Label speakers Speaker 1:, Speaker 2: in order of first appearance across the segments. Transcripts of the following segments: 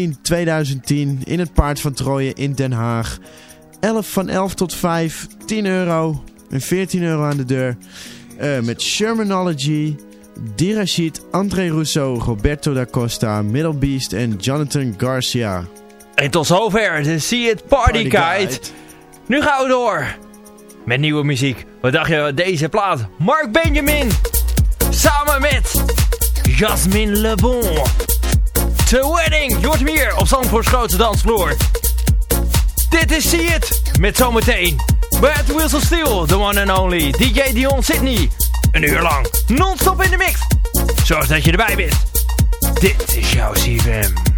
Speaker 1: in 2010 in het Paard van Troje in Den Haag. 11 van 11 tot 5, 10 euro en 14 euro aan de deur. Uh, met Shermanology, Dirashid, André Rousseau, Roberto da Costa, Middle Beast en Jonathan Garcia.
Speaker 2: En tot zover de See It Party, Party Guide. Nu gaan we door met nieuwe muziek. Wat dacht je deze plaat? Mark Benjamin samen met Jasmine Le Bon. The Wedding, je hoort hier op Zandvoorts grootste dansvloer. Dit is See It, met zometeen Bad Wheels of Steel, the one and only DJ Dion Sydney. Een uur lang, non-stop in de mix. Zorg dat je erbij bent. Dit is jouw CVM.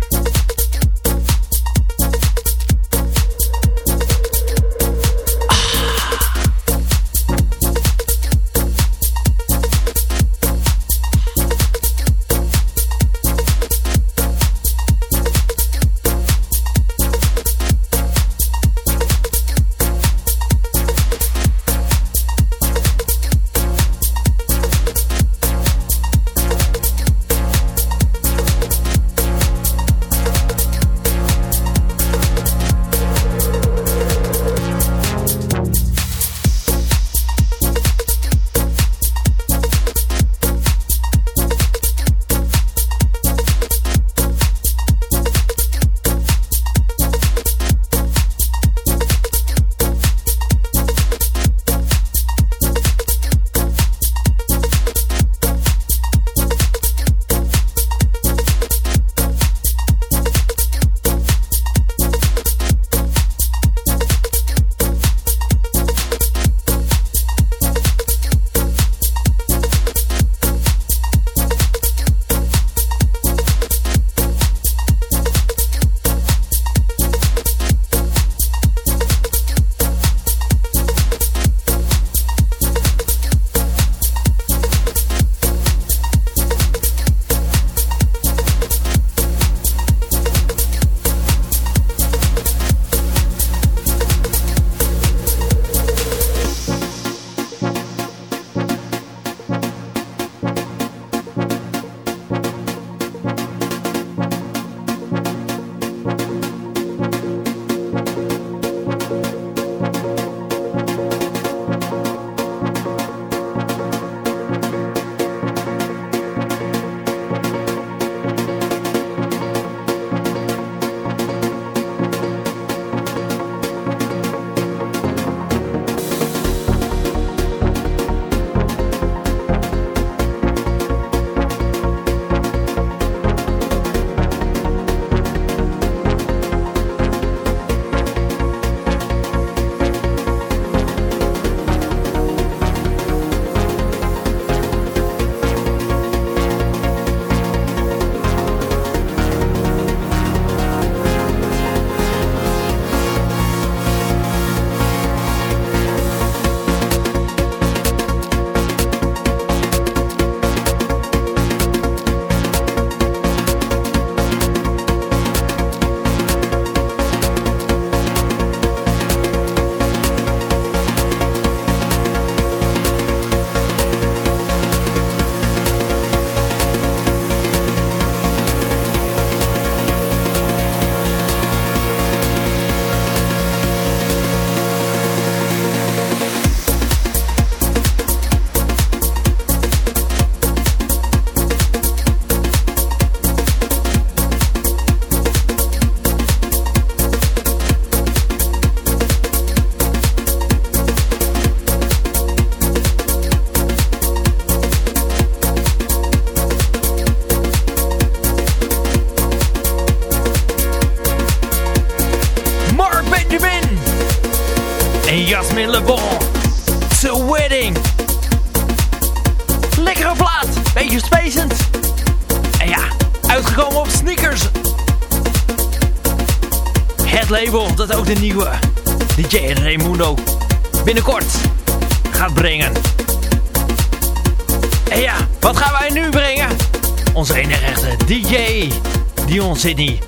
Speaker 2: Sydney.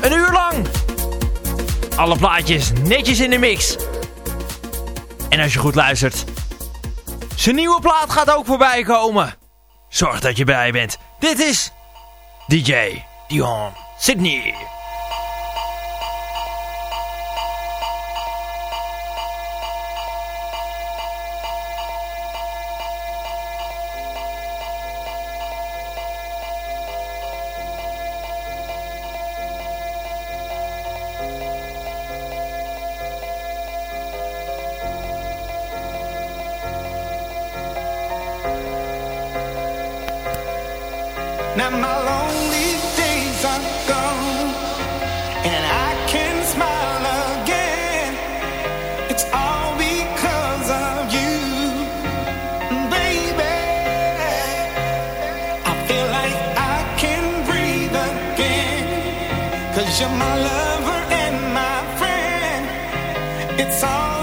Speaker 2: Een uur lang. Alle plaatjes netjes in de mix. En als je goed luistert, zijn nieuwe plaat gaat ook voorbij komen. Zorg dat je bij bent. Dit is DJ Dion Sydney.
Speaker 3: You're my lover and my
Speaker 2: friend. It's all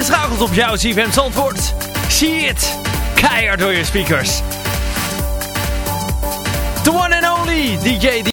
Speaker 2: ingeschakeld op jouw CFM Zandvoort. See it. Keihard door je speakers. The one and only DJ